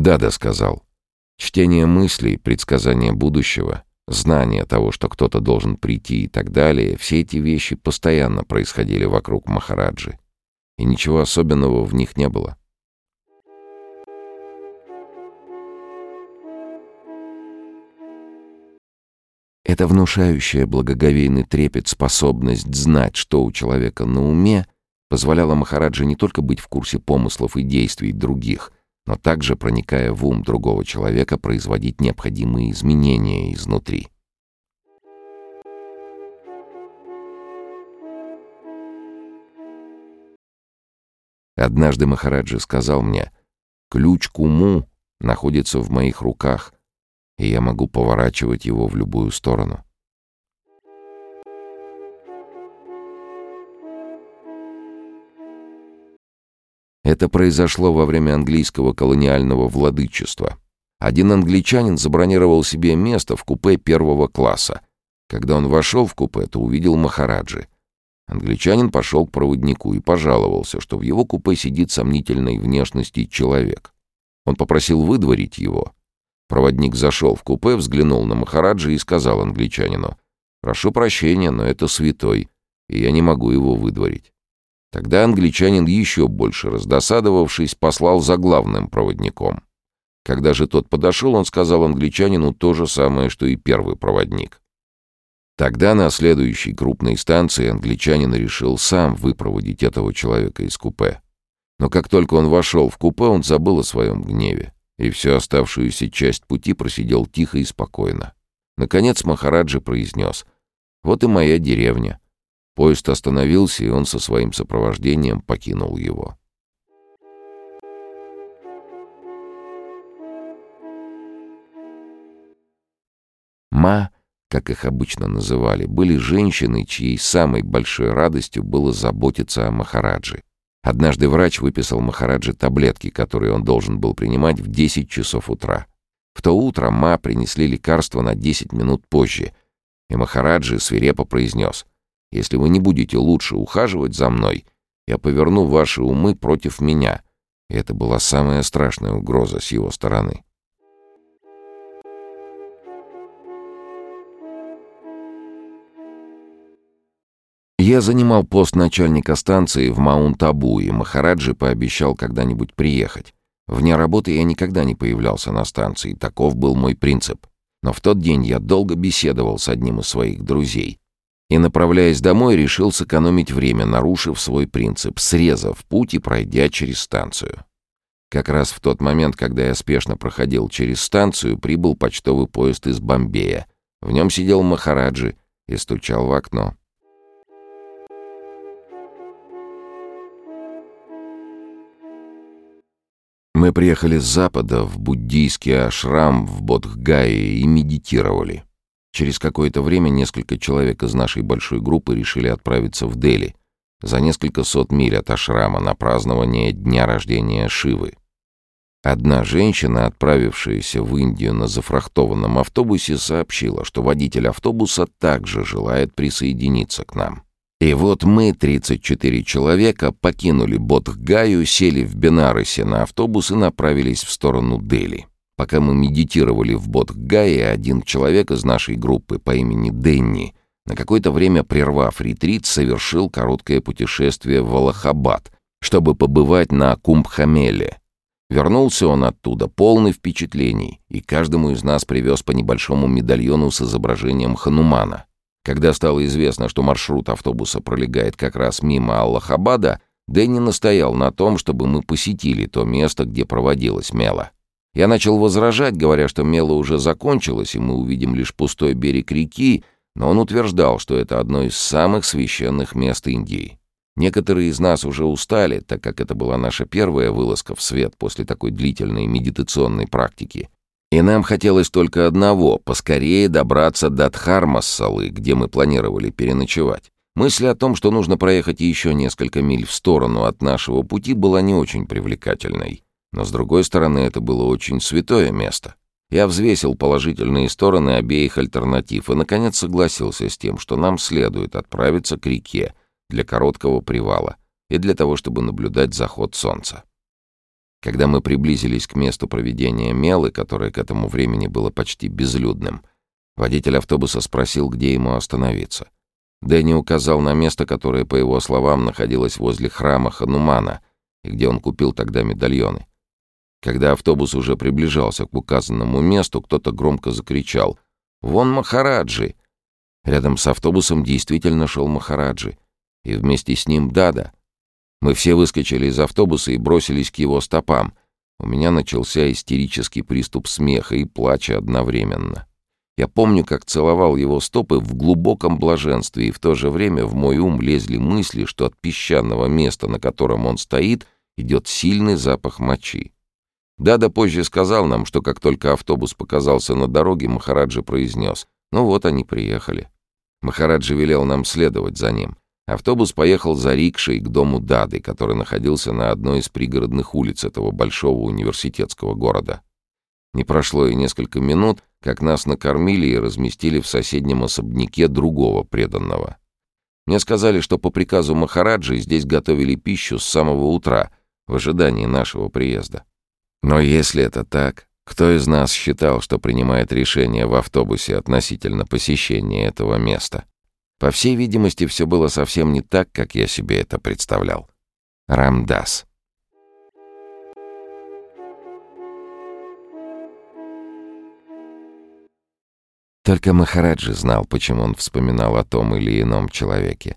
Дада сказал. Чтение мыслей, предсказание будущего, знание того, что кто-то должен прийти и так далее, все эти вещи постоянно происходили вокруг Махараджи. И ничего особенного в них не было. Эта внушающая благоговейный трепет способность знать, что у человека на уме, позволяла Махараджи не только быть в курсе помыслов и действий других, но также, проникая в ум другого человека, производить необходимые изменения изнутри. Однажды Махараджи сказал мне, «Ключ к уму находится в моих руках, и я могу поворачивать его в любую сторону». Это произошло во время английского колониального владычества. Один англичанин забронировал себе место в купе первого класса. Когда он вошел в купе, то увидел Махараджи. Англичанин пошел к проводнику и пожаловался, что в его купе сидит сомнительной внешности человек. Он попросил выдворить его. Проводник зашел в купе, взглянул на Махараджи и сказал англичанину, «Прошу прощения, но это святой, и я не могу его выдворить». Тогда англичанин, еще больше раздосадовавшись, послал за главным проводником. Когда же тот подошел, он сказал англичанину то же самое, что и первый проводник. Тогда на следующей крупной станции англичанин решил сам выпроводить этого человека из купе. Но как только он вошел в купе, он забыл о своем гневе, и всю оставшуюся часть пути просидел тихо и спокойно. Наконец Махараджи произнес «Вот и моя деревня». Поезд остановился, и он со своим сопровождением покинул его. Ма как их обычно называли, были женщины, чьей самой большой радостью было заботиться о Махараджи. Однажды врач выписал Махараджи таблетки, которые он должен был принимать в 10 часов утра. В то утро Ма принесли лекарство на 10 минут позже, и Махараджи свирепо произнес, «Если вы не будете лучше ухаживать за мной, я поверну ваши умы против меня». И это была самая страшная угроза с его стороны. Я занимал пост начальника станции в Маунт-Абу, и Махараджи пообещал когда-нибудь приехать. Вне работы я никогда не появлялся на станции, таков был мой принцип. Но в тот день я долго беседовал с одним из своих друзей. И, направляясь домой, решил сэкономить время, нарушив свой принцип, срезав путь и пройдя через станцию. Как раз в тот момент, когда я спешно проходил через станцию, прибыл почтовый поезд из Бомбея. В нем сидел Махараджи и стучал в окно. Мы приехали с запада в буддийский ашрам в Бодхгае и медитировали. Через какое-то время несколько человек из нашей большой группы решили отправиться в Дели, за несколько сот миль от ашрама на празднование дня рождения Шивы. Одна женщина, отправившаяся в Индию на зафрахтованном автобусе, сообщила, что водитель автобуса также желает присоединиться к нам. И вот мы, 34 человека, покинули Бодхгаю, сели в Бенаросе на автобус и направились в сторону Дели. Пока мы медитировали в Бодхгае, один человек из нашей группы по имени Денни, на какое-то время прервав ретрит, совершил короткое путешествие в Аллахабад, чтобы побывать на Кумбхамеле. Вернулся он оттуда полный впечатлений, и каждому из нас привез по небольшому медальону с изображением Ханумана. Когда стало известно, что маршрут автобуса пролегает как раз мимо Аллахабада, Дэнни настоял на том, чтобы мы посетили то место, где проводилась мела. Я начал возражать, говоря, что мела уже закончилась, и мы увидим лишь пустой берег реки, но он утверждал, что это одно из самых священных мест Индии. Некоторые из нас уже устали, так как это была наша первая вылазка в свет после такой длительной медитационной практики, и нам хотелось только одного — поскорее добраться до Дхармассалы, где мы планировали переночевать. Мысль о том, что нужно проехать еще несколько миль в сторону от нашего пути, была не очень привлекательной. Но, с другой стороны, это было очень святое место. Я взвесил положительные стороны обеих альтернатив и, наконец, согласился с тем, что нам следует отправиться к реке для короткого привала и для того, чтобы наблюдать заход солнца. Когда мы приблизились к месту проведения мелы, которое к этому времени было почти безлюдным, водитель автобуса спросил, где ему остановиться. Дэнни указал на место, которое, по его словам, находилось возле храма Ханумана, и где он купил тогда медальоны. Когда автобус уже приближался к указанному месту, кто-то громко закричал «Вон Махараджи!». Рядом с автобусом действительно шел Махараджи, и вместе с ним Дада — мы все выскочили из автобуса и бросились к его стопам. У меня начался истерический приступ смеха и плача одновременно. Я помню, как целовал его стопы в глубоком блаженстве, и в то же время в мой ум лезли мысли, что от песчаного места, на котором он стоит, идет сильный запах мочи. Дада позже сказал нам, что как только автобус показался на дороге, Махараджи произнес «Ну вот они приехали». Махараджи велел нам следовать за ним. Автобус поехал за рикшей к дому Дады, который находился на одной из пригородных улиц этого большого университетского города. Не прошло и несколько минут, как нас накормили и разместили в соседнем особняке другого преданного. Мне сказали, что по приказу Махараджи здесь готовили пищу с самого утра, в ожидании нашего приезда. Но если это так, кто из нас считал, что принимает решение в автобусе относительно посещения этого места? По всей видимости, все было совсем не так, как я себе это представлял. Рамдас. Только Махараджи знал, почему он вспоминал о том или ином человеке.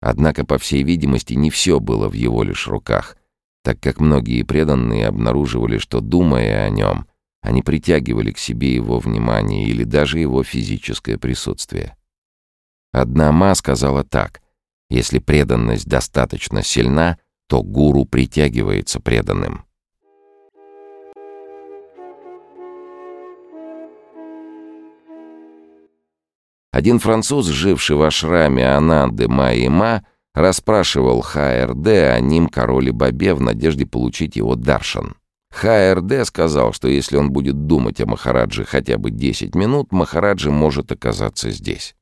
Однако, по всей видимости, не все было в его лишь руках, так как многие преданные обнаруживали, что, думая о нем, они притягивали к себе его внимание или даже его физическое присутствие. Одна ма сказала так. Если преданность достаточно сильна, то гуру притягивается преданным. Один француз, живший в ашраме Ананды Маима, расспрашивал ХРД о ним короле Бабе в надежде получить его даршан. ХРД сказал, что если он будет думать о Махараджи хотя бы 10 минут, Махараджи может оказаться здесь.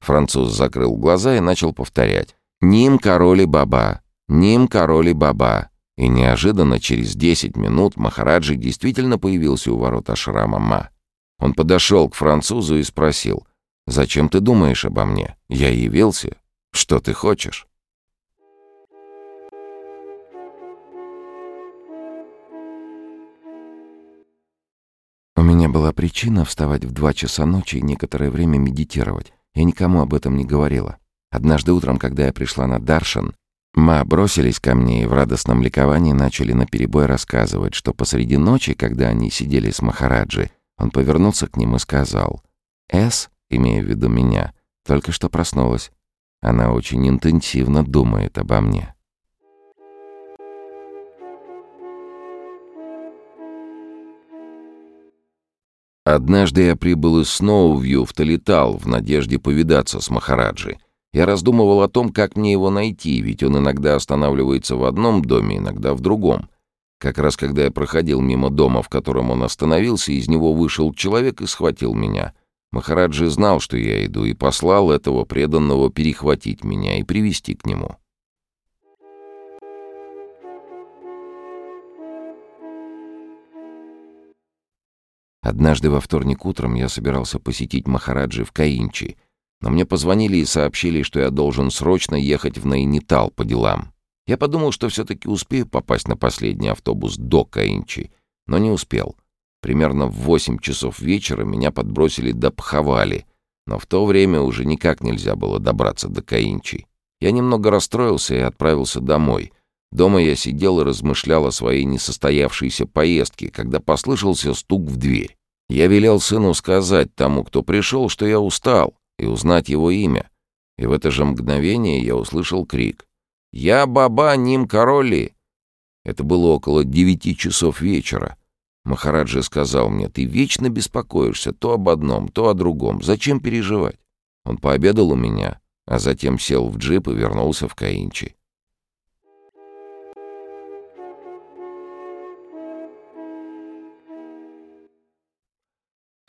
Француз закрыл глаза и начал повторять. «Ним короли баба! Ним короли баба!» И неожиданно, через десять минут, Махараджи действительно появился у ворот ашрама Ма. Он подошел к французу и спросил, «Зачем ты думаешь обо мне? Я явился. Что ты хочешь?» У меня была причина вставать в два часа ночи и некоторое время медитировать. Я никому об этом не говорила. Однажды утром, когда я пришла на Даршан, Ма бросились ко мне и в радостном ликовании начали наперебой рассказывать, что посреди ночи, когда они сидели с Махараджи, он повернулся к ним и сказал «С, имея в виду меня, только что проснулась. Она очень интенсивно думает обо мне». Однажды я прибыл из Сноувью в Талитал в надежде повидаться с Махараджи. Я раздумывал о том, как мне его найти, ведь он иногда останавливается в одном доме, иногда в другом. Как раз когда я проходил мимо дома, в котором он остановился, из него вышел человек и схватил меня. Махараджи знал, что я иду, и послал этого преданного перехватить меня и привести к нему. Однажды во вторник утром я собирался посетить Махараджи в Каинчи, но мне позвонили и сообщили, что я должен срочно ехать в Найнитал по делам. Я подумал, что все-таки успею попасть на последний автобус до Каинчи, но не успел. Примерно в восемь часов вечера меня подбросили до Пхавали, но в то время уже никак нельзя было добраться до Каинчи. Я немного расстроился и отправился домой — Дома я сидел и размышлял о своей несостоявшейся поездке, когда послышался стук в дверь. Я велел сыну сказать тому, кто пришел, что я устал, и узнать его имя. И в это же мгновение я услышал крик. «Я баба Ним Короли!» Это было около девяти часов вечера. Махараджи сказал мне, «Ты вечно беспокоишься то об одном, то о другом. Зачем переживать?» Он пообедал у меня, а затем сел в джип и вернулся в Каинчи.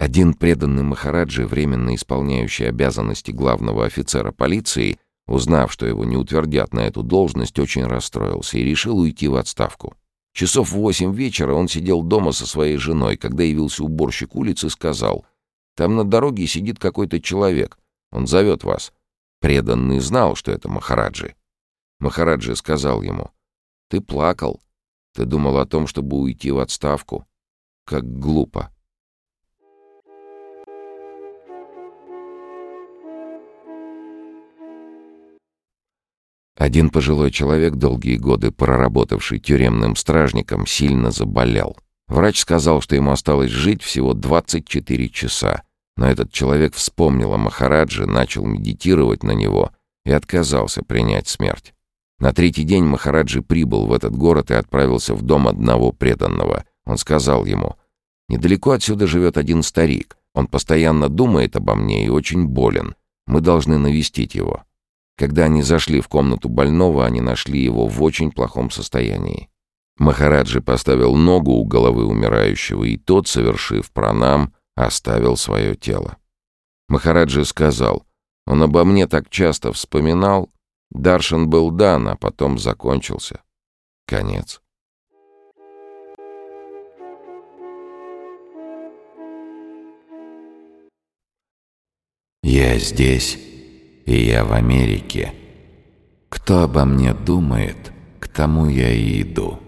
Один преданный Махараджи, временно исполняющий обязанности главного офицера полиции, узнав, что его не утвердят на эту должность, очень расстроился и решил уйти в отставку. Часов в восемь вечера он сидел дома со своей женой, когда явился уборщик улицы и сказал, «Там на дороге сидит какой-то человек. Он зовет вас». Преданный знал, что это Махараджи. Махараджи сказал ему, «Ты плакал. Ты думал о том, чтобы уйти в отставку. Как глупо». Один пожилой человек, долгие годы проработавший тюремным стражником, сильно заболел. Врач сказал, что ему осталось жить всего 24 часа. Но этот человек вспомнил о Махарадже, начал медитировать на него и отказался принять смерть. На третий день Махараджи прибыл в этот город и отправился в дом одного преданного. Он сказал ему, «Недалеко отсюда живет один старик. Он постоянно думает обо мне и очень болен. Мы должны навестить его». Когда они зашли в комнату больного, они нашли его в очень плохом состоянии. Махараджи поставил ногу у головы умирающего, и тот, совершив пранам, оставил свое тело. Махараджи сказал, он обо мне так часто вспоминал, Даршин был дан, а потом закончился. Конец. Я здесь и я в Америке. Кто обо мне думает, к тому я и иду.